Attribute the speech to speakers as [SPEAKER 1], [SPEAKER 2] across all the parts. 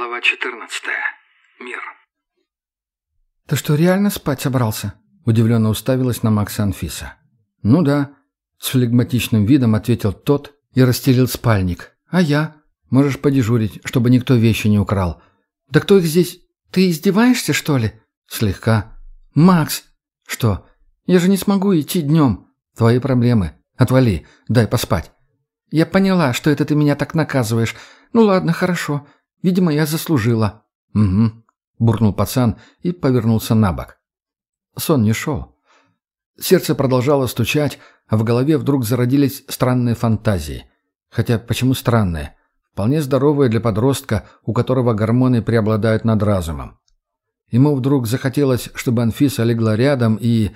[SPEAKER 1] Глава 14. Мир.
[SPEAKER 2] «Ты что, реально спать собрался?» – удивленно уставилась на Макса Анфиса. «Ну да», – с флегматичным видом ответил тот и расстелил спальник. «А я? Можешь подежурить, чтобы никто вещи не украл». «Да кто их здесь? Ты издеваешься, что ли?» «Слегка». «Макс!» «Что? Я же не смогу идти днем». «Твои проблемы. Отвали, дай поспать». «Я поняла, что это ты меня так наказываешь. Ну ладно, хорошо. Видимо, я заслужила». «Угу», — буркнул пацан и повернулся на бок. Сон не шел. Сердце продолжало стучать, а в голове вдруг зародились странные фантазии. Хотя почему странные? Вполне здоровые для подростка, у которого гормоны преобладают над разумом. Ему вдруг захотелось, чтобы Анфиса легла рядом и...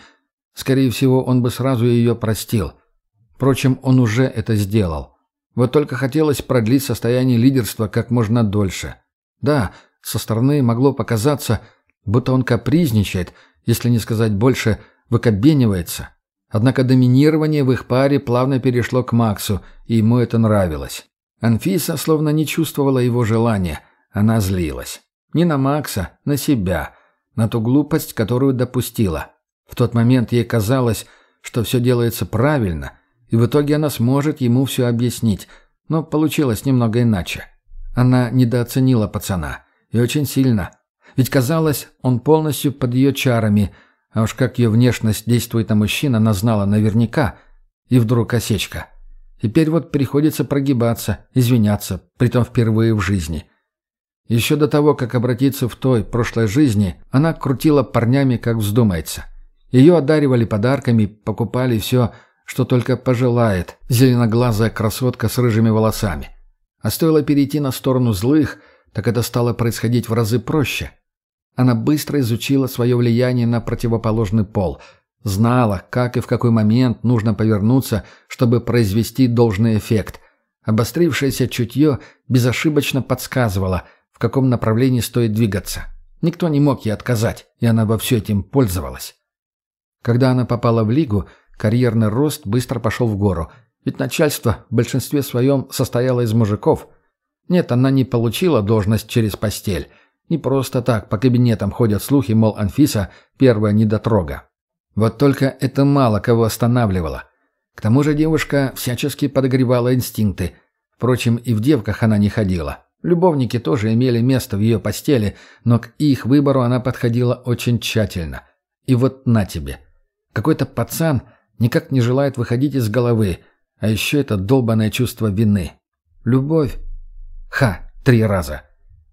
[SPEAKER 2] Скорее всего, он бы сразу ее простил. Впрочем, он уже это сделал. Вот только хотелось продлить состояние лидерства как можно дольше. Да, со стороны могло показаться, будто он капризничает, если не сказать больше, выкобенивается. Однако доминирование в их паре плавно перешло к Максу, и ему это нравилось. Анфиса словно не чувствовала его желания, она злилась. Не на Макса, на себя, на ту глупость, которую допустила. В тот момент ей казалось, что все делается правильно – и в итоге она сможет ему все объяснить, но получилось немного иначе. Она недооценила пацана. И очень сильно. Ведь казалось, он полностью под ее чарами, а уж как ее внешность действует на мужчин, она знала наверняка. И вдруг осечка. Теперь вот приходится прогибаться, извиняться, притом впервые в жизни. Еще до того, как обратиться в той, прошлой жизни, она крутила парнями, как вздумается. Ее одаривали подарками, покупали все, что только пожелает зеленоглазая красотка с рыжими волосами. А стоило перейти на сторону злых, так это стало происходить в разы проще. Она быстро изучила свое влияние на противоположный пол, знала, как и в какой момент нужно повернуться, чтобы произвести должный эффект. Обострившееся чутье безошибочно подсказывало, в каком направлении стоит двигаться. Никто не мог ей отказать, и она во все этим пользовалась. Когда она попала в лигу, Карьерный рост быстро пошел в гору, ведь начальство в большинстве своем состояло из мужиков. Нет, она не получила должность через постель. Не просто так по кабинетам ходят слухи, мол, Анфиса – первая недотрога. Вот только это мало кого останавливало. К тому же девушка всячески подогревала инстинкты. Впрочем, и в девках она не ходила. Любовники тоже имели место в ее постели, но к их выбору она подходила очень тщательно. И вот на тебе. Какой-то пацан – никак не желает выходить из головы, а еще это долбанное чувство вины. Любовь? Ха, три раза.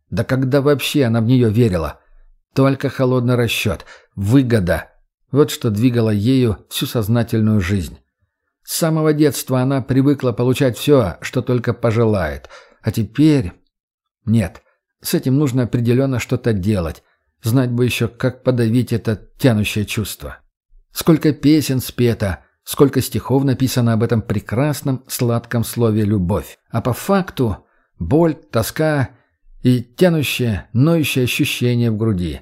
[SPEAKER 2] Да когда вообще она в нее верила? Только холодный расчет, выгода. Вот что двигало ею всю сознательную жизнь. С самого детства она привыкла получать все, что только пожелает. А теперь... Нет, с этим нужно определенно что-то делать. Знать бы еще, как подавить это тянущее чувство. Сколько песен спето, сколько стихов написано об этом прекрасном сладком слове «любовь». А по факту боль, тоска и тянущее, ноющее ощущение в груди.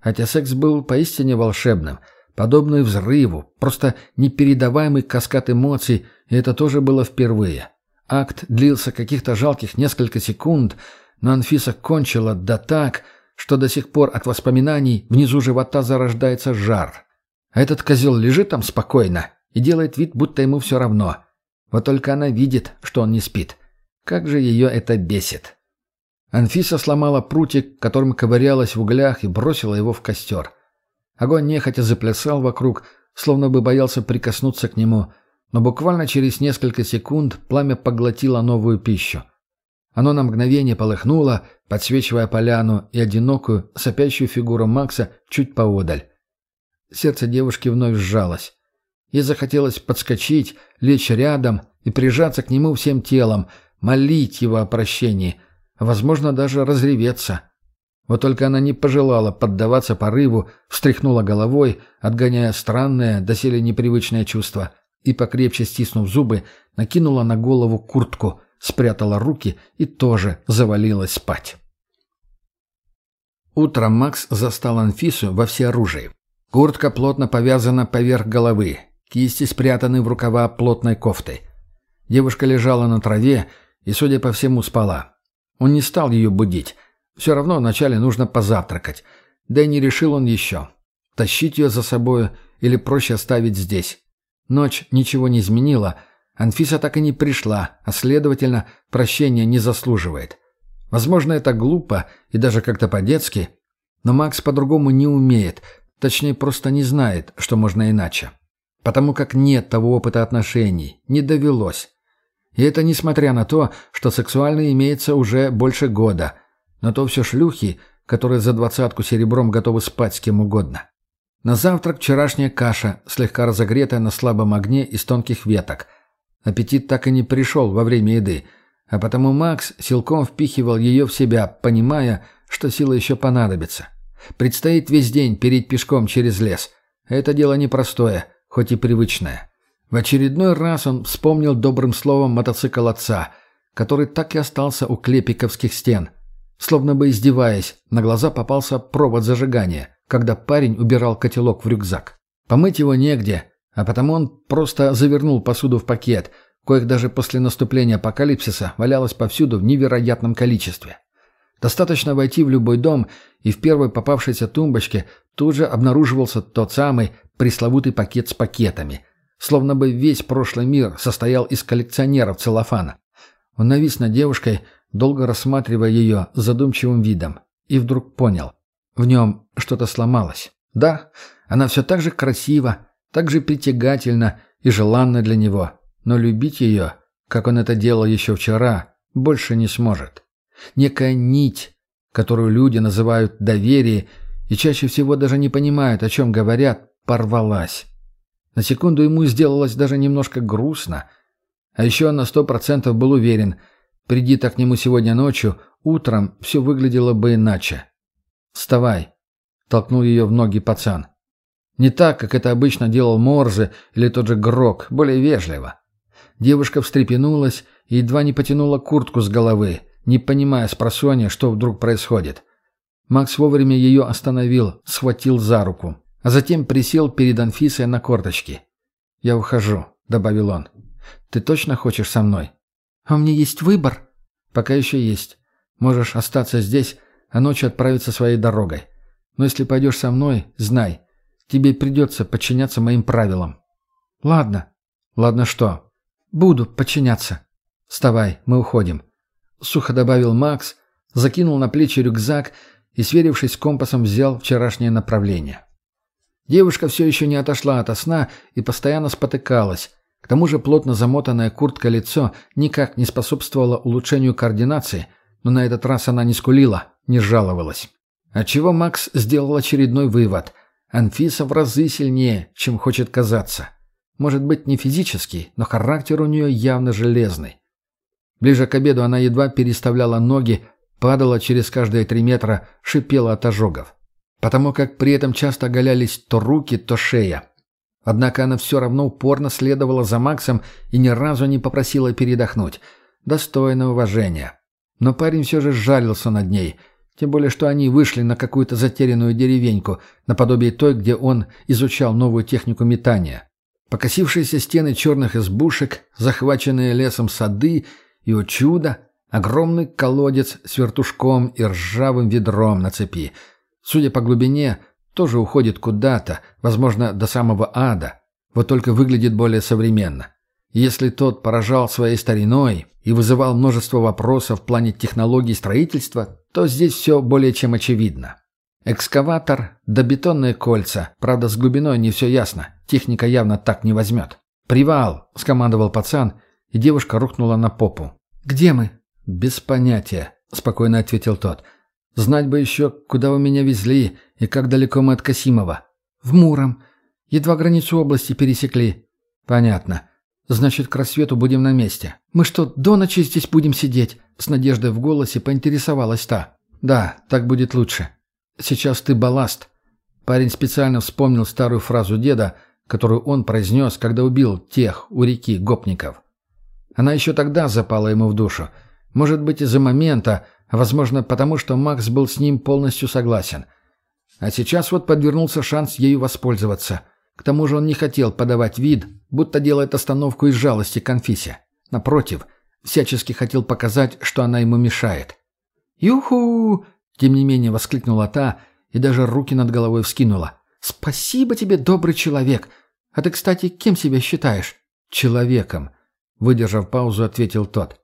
[SPEAKER 2] Хотя секс был поистине волшебным, подобный взрыву, просто непередаваемый каскад эмоций, и это тоже было впервые. Акт длился каких-то жалких несколько секунд, но Анфиса кончила да так, что до сих пор от воспоминаний внизу живота зарождается жар – а этот козел лежит там спокойно и делает вид, будто ему все равно. Вот только она видит, что он не спит. Как же ее это бесит. Анфиса сломала прутик, которым ковырялась в углях, и бросила его в костер. Огонь нехотя заплясал вокруг, словно бы боялся прикоснуться к нему, но буквально через несколько секунд пламя поглотило новую пищу. Оно на мгновение полыхнуло, подсвечивая поляну и одинокую, сопящую фигуру Макса чуть поодаль. Сердце девушки вновь сжалось. Ей захотелось подскочить, лечь рядом и прижаться к нему всем телом, молить его о прощении, возможно, даже разреветься. Вот только она не пожелала поддаваться порыву, встряхнула головой, отгоняя странное, доселе непривычное чувство, и, покрепче стиснув зубы, накинула на голову куртку, спрятала руки и тоже завалилась спать. Утром Макс застал Анфису во всеоружии. Куртка плотно повязана поверх головы, кисти спрятаны в рукава плотной кофты. Девушка лежала на траве и, судя по всему, спала. Он не стал ее будить. Все равно вначале нужно позавтракать. Да и не решил он еще. Тащить ее за собою или проще оставить здесь. Ночь ничего не изменила. Анфиса так и не пришла, а, следовательно, прощения не заслуживает. Возможно, это глупо и даже как-то по-детски, но Макс по-другому не умеет, точнее, просто не знает, что можно иначе. Потому как нет того опыта отношений, не довелось. И это несмотря на то, что сексуально имеется уже больше года, но то все шлюхи, которые за двадцатку серебром готовы спать с кем угодно. На завтрак вчерашняя каша, слегка разогретая на слабом огне из тонких веток. Аппетит так и не пришел во время еды, а потому Макс силком впихивал ее в себя, понимая, что сила еще понадобится. Предстоит весь день переть пешком через лес. Это дело непростое, хоть и привычное. В очередной раз он вспомнил добрым словом мотоцикл отца, который так и остался у клепиковских стен. Словно бы издеваясь, на глаза попался провод зажигания, когда парень убирал котелок в рюкзак. Помыть его негде, а потому он просто завернул посуду в пакет, коих даже после наступления апокалипсиса валялось повсюду в невероятном количестве. Достаточно войти в любой дом, и в первой попавшейся тумбочке тут же обнаруживался тот самый пресловутый пакет с пакетами. Словно бы весь прошлый мир состоял из коллекционеров целлофана. Он навис над девушкой, долго рассматривая ее задумчивым видом, и вдруг понял. В нем что-то сломалось. Да, она все так же красива, так же притягательна и желанна для него, но любить ее, как он это делал еще вчера, больше не сможет. Некая нить, которую люди называют доверие и чаще всего даже не понимают, о чем говорят, порвалась. На секунду ему сделалось даже немножко грустно. А еще он на сто процентов был уверен, приди так к нему сегодня ночью, утром все выглядело бы иначе. «Вставай!» — толкнул ее в ноги пацан. Не так, как это обычно делал Морзе или тот же Грок, более вежливо. Девушка встрепенулась и едва не потянула куртку с головы, не понимая с просонья, что вдруг происходит. Макс вовремя ее остановил, схватил за руку, а затем присел перед Анфисой на корточки. «Я ухожу», — добавил он. «Ты точно хочешь со мной?» «А у меня есть выбор?» «Пока еще есть. Можешь остаться здесь, а ночью отправиться своей дорогой. Но если пойдешь со мной, знай, тебе придется подчиняться моим правилам». «Ладно». «Ладно что?» «Буду подчиняться». «Вставай, мы уходим». — сухо добавил Макс, закинул на плечи рюкзак и, сверившись с компасом, взял вчерашнее направление. Девушка все еще не отошла от сна и постоянно спотыкалась. К тому же плотно замотанная куртка лицо никак не способствовало улучшению координации, но на этот раз она не скулила, не жаловалась. Отчего Макс сделал очередной вывод. Анфиса в разы сильнее, чем хочет казаться. Может быть, не физический, но характер у нее явно железный. Ближе к обеду она едва переставляла ноги, падала через каждые три метра, шипела от ожогов. Потому как при этом часто оголялись то руки, то шея. Однако она все равно упорно следовала за Максом и ни разу не попросила передохнуть. Достойно уважения. Но парень все же жалился над ней. Тем более, что они вышли на какую-то затерянную деревеньку, наподобие той, где он изучал новую технику метания. Покосившиеся стены черных избушек, захваченные лесом сады — и, о чудо, огромный колодец с вертушком и ржавым ведром на цепи. Судя по глубине, тоже уходит куда-то, возможно, до самого ада. Вот только выглядит более современно. Если тот поражал своей стариной и вызывал множество вопросов в плане технологий строительства, то здесь все более чем очевидно. Экскаватор да бетонные кольца. Правда, с глубиной не все ясно. Техника явно так не возьмет. «Привал!» — скомандовал пацан, и девушка рухнула на попу. «Где мы?» «Без понятия», — спокойно ответил тот. «Знать бы еще, куда вы меня везли и как далеко мы от Касимова». «В Муром. Едва границу области пересекли». «Понятно. Значит, к рассвету будем на месте». «Мы что, до ночи здесь будем сидеть?» С надеждой в голосе поинтересовалась та. «Да, так будет лучше. Сейчас ты балласт». Парень специально вспомнил старую фразу деда, которую он произнес, когда убил тех у реки гопников. Она еще тогда запала ему в душу. Может быть, из-за момента, возможно, потому что Макс был с ним полностью согласен. А сейчас вот подвернулся шанс ею воспользоваться. К тому же он не хотел подавать вид, будто делает остановку из жалости к Анфисе. Напротив, всячески хотел показать, что она ему мешает. «Юху!» Тем не менее воскликнула та и даже руки над головой вскинула. «Спасибо тебе, добрый человек! А ты, кстати, кем себя считаешь?» «Человеком», — выдержав паузу, ответил тот.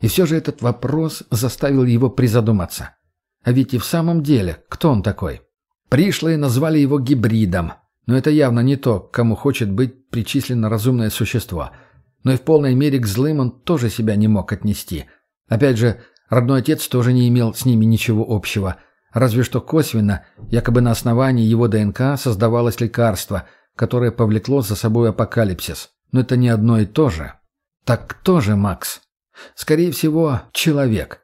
[SPEAKER 2] И все же этот вопрос заставил его призадуматься. А ведь и в самом деле, кто он такой? Пришлые назвали его гибридом, но это явно не то, кому хочет быть причислено разумное существо. Но и в полной мере к злым он тоже себя не мог отнести. Опять же, родной отец тоже не имел с ними ничего общего. Разве что косвенно, якобы на основании его ДНК создавалось лекарство, которое повлекло за собой апокалипсис. Но это не одно и то же. Так кто же Макс? Скорее всего, человек.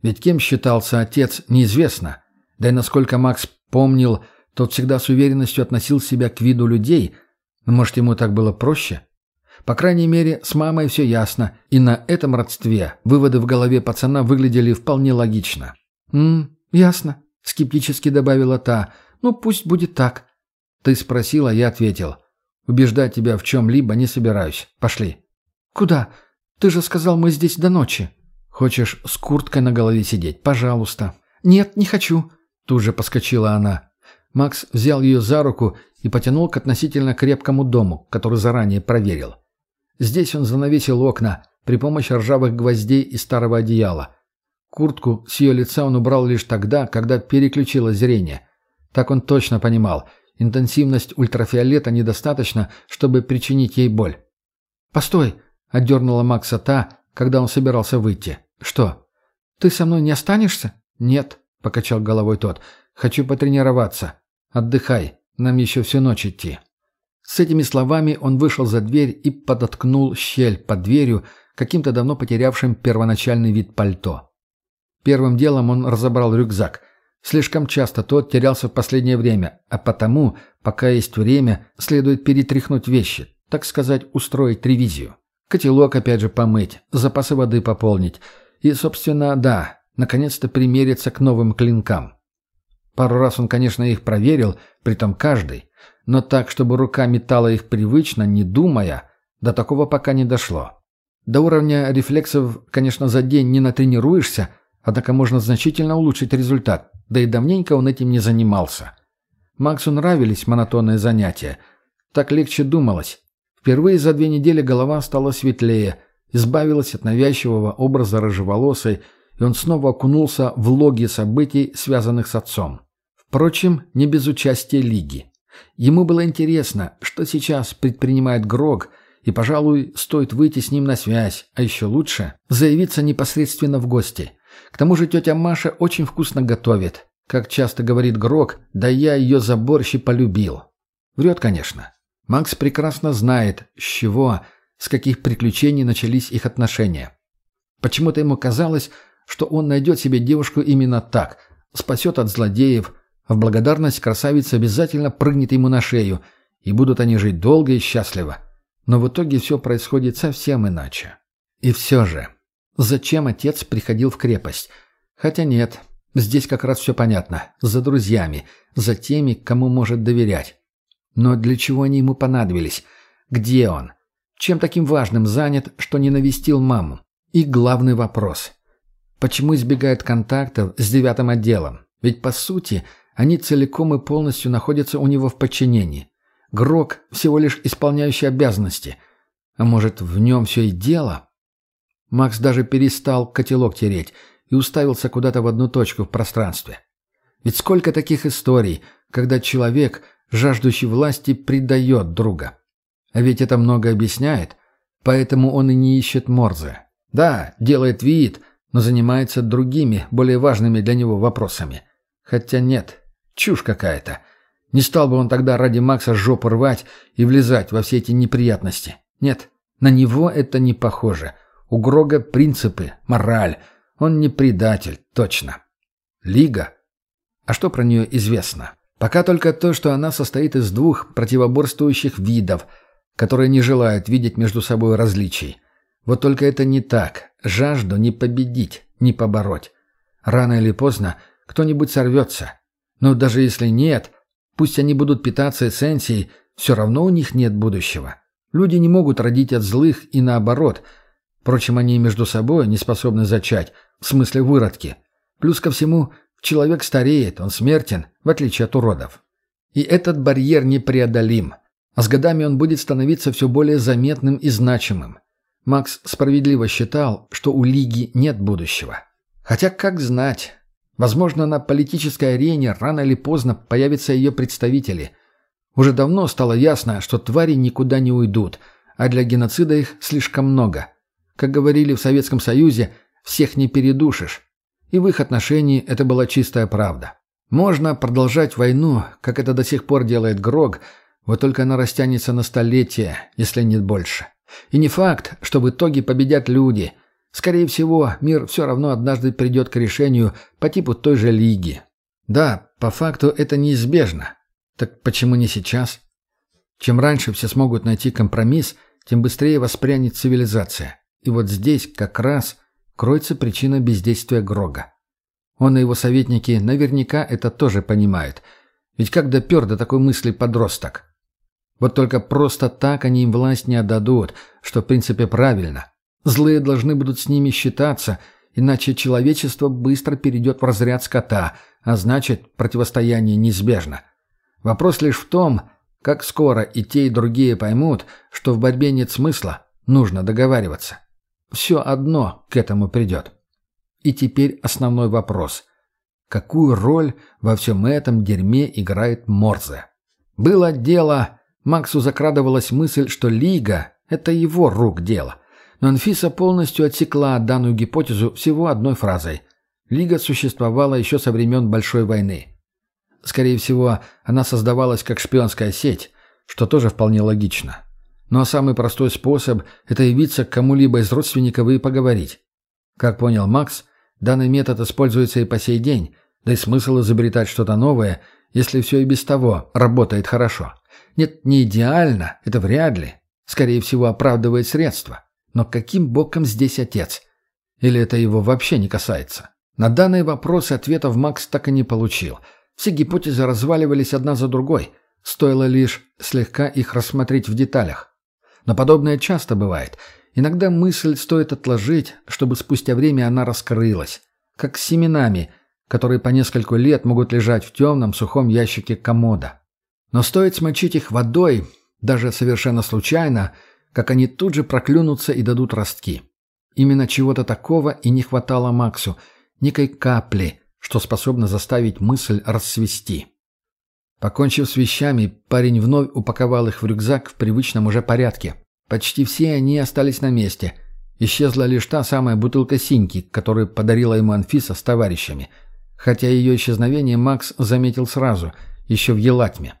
[SPEAKER 2] Ведь кем считался отец, неизвестно. Да и насколько Макс помнил, тот всегда с уверенностью относил себя к виду людей. Но, может, ему так было проще? По крайней мере, с мамой все ясно, и на этом родстве выводы в голове пацана выглядели вполне логично. «М, ясно», — скептически добавила та. «Ну, пусть будет так». «Ты спросила, я ответил. Убеждать тебя в чем-либо не собираюсь. Пошли». «Куда? Ты же сказал, мы здесь до ночи». «Хочешь с курткой на голове сидеть? Пожалуйста». «Нет, не хочу», — тут же поскочила она. Макс взял ее за руку и потянул к относительно крепкому дому, который заранее проверил. Здесь он занавесил окна при помощи ржавых гвоздей и старого одеяла. Куртку с ее лица он убрал лишь тогда, когда переключило зрение. Так он точно понимал, интенсивность ультрафиолета недостаточно, чтобы причинить ей боль. «Постой!» — отдернула Макса та, когда он собирался выйти. «Что? Ты со мной не останешься?» «Нет», — покачал головой тот. «Хочу потренироваться. Отдыхай, нам еще всю ночь идти». С этими словами он вышел за дверь и подоткнул щель под дверью каким-то давно потерявшим первоначальный вид пальто. Первым делом он разобрал рюкзак. Слишком часто тот терялся в последнее время, а потому, пока есть время, следует перетряхнуть вещи, так сказать, устроить ревизию. Котелок опять же помыть, запасы воды пополнить. И, собственно, да, наконец-то примериться к новым клинкам. Пару раз он, конечно, их проверил, притом каждый, но так, чтобы рука метала их привычно, не думая, до такого пока не дошло. До уровня рефлексов, конечно, за день не натренируешься, однако можно значительно улучшить результат, да и давненько он этим не занимался. Максу нравились монотонные занятия. Так легче думалось. Впервые за две недели голова стала светлее, избавилась от навязчивого образа рыжеволосой, и он снова окунулся в логи событий, связанных с отцом. Впрочем, не без участия Лиги. Ему было интересно, что сейчас предпринимает Грог, и, пожалуй, стоит выйти с ним на связь, а еще лучше – заявиться непосредственно в гости. К тому же тетя Маша очень вкусно готовит. Как часто говорит Грог, да я ее за борщ и полюбил. Врет, конечно. Макс прекрасно знает, с чего, с каких приключений начались их отношения. Почему-то ему казалось, что он найдет себе девушку именно так, спасет от злодеев – в благодарность красавица обязательно прыгнет ему на шею, и будут они жить долго и счастливо. Но в итоге все происходит совсем иначе. И все же, зачем отец приходил в крепость? Хотя нет, здесь как раз все понятно. За друзьями, за теми, кому может доверять. Но для чего они ему понадобились? Где он? Чем таким важным занят, что не навестил маму? И главный вопрос. Почему избегает контактов с девятым отделом? Ведь, по сути, они целиком и полностью находятся у него в подчинении. Грок всего лишь исполняющий обязанности. А может, в нем все и дело? Макс даже перестал котелок тереть и уставился куда-то в одну точку в пространстве. Ведь сколько таких историй, когда человек, жаждущий власти, предает друга. А ведь это много объясняет, поэтому он и не ищет Морзе. Да, делает вид, но занимается другими, более важными для него вопросами. Хотя нет, Чушь какая-то. Не стал бы он тогда ради Макса жопу рвать и влезать во все эти неприятности. Нет, на него это не похоже. У Грога принципы, мораль. Он не предатель, точно. Лига? А что про нее известно? Пока только то, что она состоит из двух противоборствующих видов, которые не желают видеть между собой различий. Вот только это не так. Жажду не победить, не побороть. Рано или поздно кто-нибудь сорвется. Но даже если нет, пусть они будут питаться эссенцией, все равно у них нет будущего. Люди не могут родить от злых и наоборот. Впрочем, они между собой не способны зачать, в смысле выродки. Плюс ко всему, Человек стареет, он смертен, в отличие от уродов. И этот барьер непреодолим. А с годами он будет становиться все более заметным и значимым. Макс справедливо считал, что у Лиги нет будущего. Хотя, как знать, возможно, на политической арене рано или поздно появятся ее представители. Уже давно стало ясно, что твари никуда не уйдут, а для геноцида их слишком много. Как говорили в Советском Союзе, всех не передушишь. И в их отношении это была чистая правда. Можно продолжать войну, как это до сих пор делает Грог, вот только она растянется на столетия, если нет больше. И не факт, что в итоге победят люди. Скорее всего, мир все равно однажды придет к решению по типу той же лиги. Да, по факту это неизбежно. Так почему не сейчас? Чем раньше все смогут найти компромисс, тем быстрее воспрянет цивилизация. И вот здесь как раз кроется причина бездействия Грога. Он и его советники наверняка это тоже понимают. Ведь как допер до такой мысли подросток? Вот только просто так они им власть не отдадут, что в принципе правильно. Злые должны будут с ними считаться, иначе человечество быстро перейдет в разряд скота, а значит, противостояние неизбежно. Вопрос лишь в том, как скоро и те, и другие поймут, что в борьбе нет смысла, нужно договариваться. Все одно к этому придет. И теперь основной вопрос. Какую роль во всем этом дерьме играет Морзе? Было дело Максу закрадывалась мысль, что Лига – это его рук дело. Но Анфиса полностью отсекла данную гипотезу всего одной фразой. Лига существовала еще со времен Большой войны. Скорее всего, она создавалась как шпионская сеть, что тоже вполне логично. Но самый простой способ – это явиться к кому-либо из родственников и поговорить. Как понял Макс, данный метод используется и по сей день, да и смысл изобретать что-то новое, если все и без того работает хорошо. Нет, не идеально, это вряд ли. Скорее всего, оправдывает средства. Но каким боком здесь отец? Или это его вообще не касается? На данные вопросы ответов Макс так и не получил. Все гипотезы разваливались одна за другой. Стоило лишь слегка их рассмотреть в деталях. Но подобное часто бывает. Иногда мысль стоит отложить, чтобы спустя время она раскрылась. Как с семенами, которые по несколько лет могут лежать в темном сухом ящике комода. Но стоит смочить их водой, даже совершенно случайно, как они тут же проклюнутся и дадут ростки. Именно чего-то такого и не хватало Максу, некой капли, что способно заставить мысль расцвести. Покончив с вещами, парень вновь упаковал их в рюкзак в привычном уже порядке. Почти все они остались на месте. Исчезла лишь та самая бутылка синьки, которую подарила ему Анфиса с товарищами. Хотя ее исчезновение Макс заметил сразу, еще в Елатьме.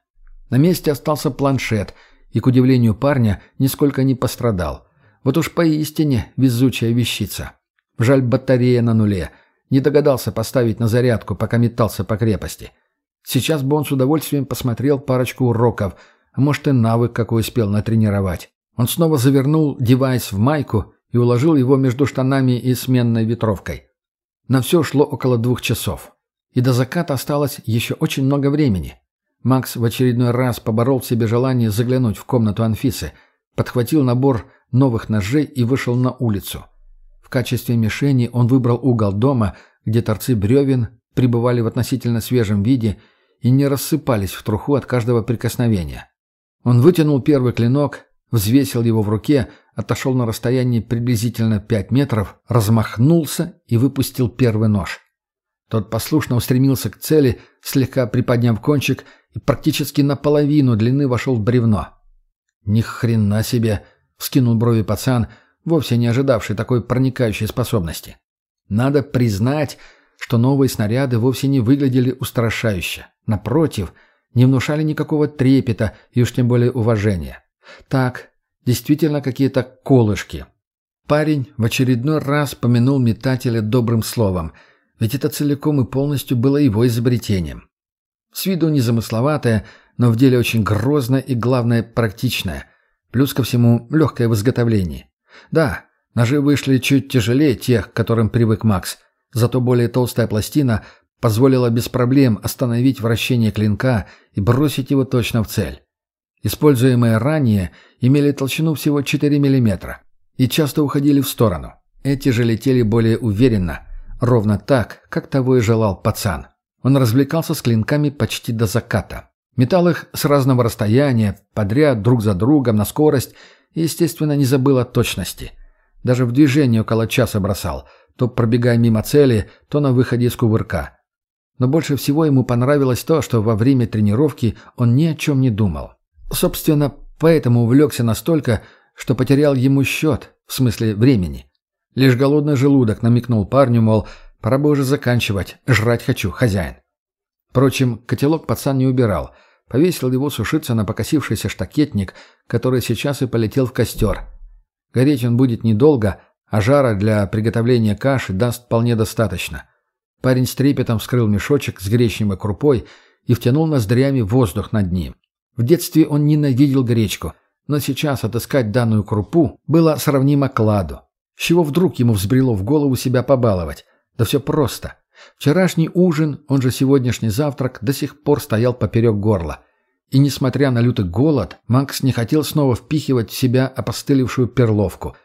[SPEAKER 2] На месте остался планшет, и, к удивлению парня, нисколько не пострадал. Вот уж поистине везучая вещица. Жаль, батарея на нуле. Не догадался поставить на зарядку, пока метался по крепости. Сейчас бы он с удовольствием посмотрел парочку уроков, а может и навык какой успел натренировать. Он снова завернул девайс в майку и уложил его между штанами и сменной ветровкой. На все шло около двух часов. И до заката осталось еще очень много времени. Макс в очередной раз поборол в себе желание заглянуть в комнату Анфисы, подхватил набор новых ножей и вышел на улицу. В качестве мишени он выбрал угол дома, где торцы бревен пребывали в относительно свежем виде и не рассыпались в труху от каждого прикосновения. Он вытянул первый клинок, взвесил его в руке, отошел на расстояние приблизительно 5 метров, размахнулся и выпустил первый нож. Тот послушно устремился к цели, слегка приподняв кончик и практически наполовину длины вошел в бревно. «Ни хрена себе!» — вскинул брови пацан, вовсе не ожидавший такой проникающей способности. Надо признать, что новые снаряды вовсе не выглядели устрашающе. Напротив, не внушали никакого трепета и уж тем более уважения. Так, действительно какие-то колышки. Парень в очередной раз помянул метателя добрым словом, ведь это целиком и полностью было его изобретением. С виду незамысловатая, но в деле очень грозная и, главное, практичная. Плюс ко всему, легкое в изготовлении. Да, ножи вышли чуть тяжелее тех, к которым привык Макс, зато более толстая пластина позволила без проблем остановить вращение клинка и бросить его точно в цель. Используемые ранее имели толщину всего 4 мм и часто уходили в сторону. Эти же летели более уверенно, ровно так, как того и желал пацан. Он развлекался с клинками почти до заката. Метал их с разного расстояния, подряд, друг за другом, на скорость, и, естественно, не забыл о точности. Даже в движении около часа бросал, то пробегая мимо цели, то на выходе из кувырка. Но больше всего ему понравилось то, что во время тренировки он ни о чем не думал. Собственно, поэтому увлекся настолько, что потерял ему счет, в смысле времени. Лишь голодный желудок намекнул парню, мол, пора бы уже заканчивать, жрать хочу, хозяин. Впрочем, котелок пацан не убирал – повесил его сушиться на покосившийся штакетник, который сейчас и полетел в костер. Гореть он будет недолго, а жара для приготовления каши даст вполне достаточно. Парень с трепетом вскрыл мешочек с гречневой крупой и втянул ноздрями воздух над ним. В детстве он ненавидел гречку, но сейчас отыскать данную крупу было сравнимо кладу. С чего вдруг ему взбрело в голову себя побаловать? Да все просто. Вчерашний ужин, он же сегодняшний завтрак, до сих пор стоял поперек горла. И несмотря на лютый голод, Макс не хотел снова впихивать в себя опостылевшую перловку.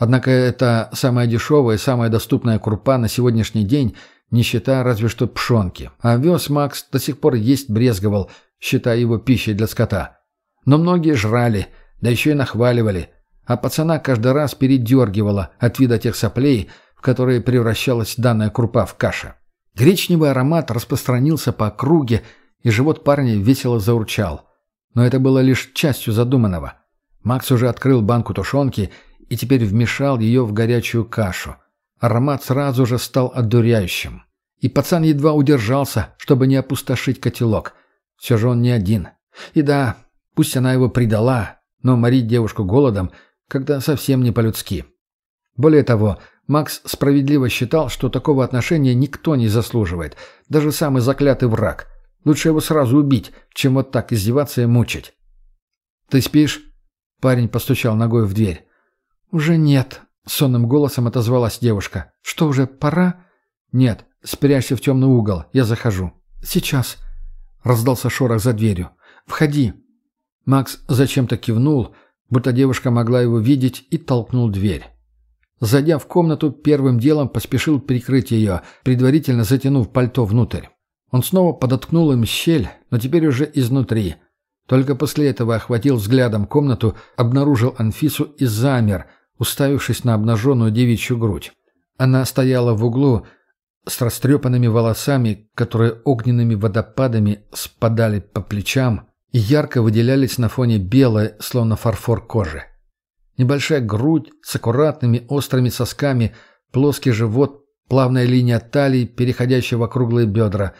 [SPEAKER 2] Однако это самая дешевая и самая доступная крупа на сегодняшний день, не считая разве что пшенки. А овес Макс до сих пор есть брезговал, считая его пищей для скота. Но многие жрали, да еще и нахваливали. А пацана каждый раз передергивало от вида тех соплей, в которые превращалась данная крупа в каше. Гречневый аромат распространился по округе, и живот парня весело заурчал. Но это было лишь частью задуманного. Макс уже открыл банку тушенки и теперь вмешал ее в горячую кашу. Аромат сразу же стал одуряющим. И пацан едва удержался, чтобы не опустошить котелок. Все же он не один. И да, пусть она его предала, но морить девушку голодом когда совсем не по-людски. Более того, Макс справедливо считал, что такого отношения никто не заслуживает, даже самый заклятый враг. Лучше его сразу убить, чем вот так издеваться и мучить. «Ты спишь?» Парень постучал ногой в дверь. «Уже нет», — сонным голосом отозвалась девушка. «Что, уже пора?» «Нет, спрячься в темный угол, я захожу». «Сейчас», — раздался шорох за дверью. «Входи». Макс зачем-то кивнул, будто девушка могла его видеть, и толкнул дверь. Зайдя в комнату, первым делом поспешил прикрыть ее, предварительно затянув пальто внутрь. Он снова подоткнул им щель, но теперь уже изнутри. Только после этого охватил взглядом комнату, обнаружил Анфису и замер, уставившись на обнаженную девичью грудь. Она стояла в углу с растрепанными волосами, которые огненными водопадами спадали по плечам и ярко выделялись на фоне белой, словно фарфор кожи. Небольшая грудь с аккуратными острыми сосками, плоский живот, плавная линия талии, переходящая в округлые бедра.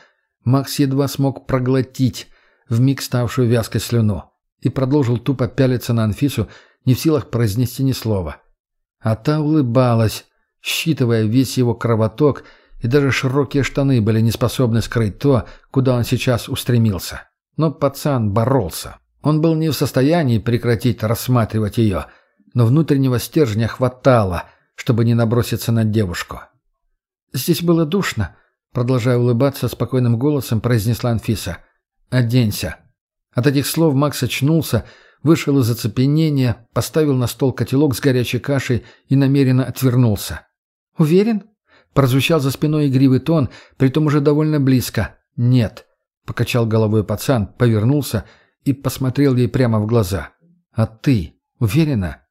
[SPEAKER 2] Макс едва смог проглотить вмиг ставшую вязкой слюну и продолжил тупо пялиться на Анфису, не в силах произнести ни слова. А та улыбалась, считывая весь его кровоток, и даже широкие штаны были не способны скрыть то, куда он сейчас устремился. Но пацан боролся. Он был не в состоянии прекратить рассматривать ее – но внутреннего стержня хватало, чтобы не наброситься на девушку. «Здесь было душно», — продолжая улыбаться, спокойным голосом произнесла Анфиса. «Оденься». От этих слов Макс очнулся, вышел из оцепенения, поставил на стол котелок с горячей кашей и намеренно отвернулся. «Уверен?» — прозвучал за спиной игривый тон, притом уже довольно близко. «Нет», — покачал головой пацан, повернулся и посмотрел ей прямо в глаза. «А ты уверена?»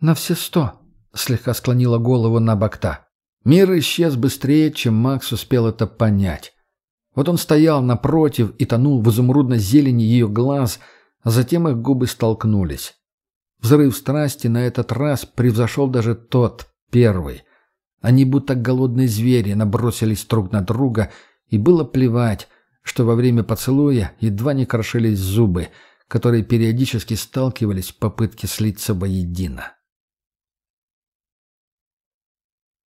[SPEAKER 2] «На все сто», — слегка склонила голову на бокта. Мир исчез быстрее, чем Макс успел это понять. Вот он стоял напротив и тонул в изумрудной зелени ее глаз, затем их губы столкнулись. Взрыв страсти на этот раз превзошел даже тот, первый. Они будто голодные звери набросились друг на друга, и было плевать, что во время поцелуя едва не крошились зубы, которые периодически сталкивались в попытке слиться воедино.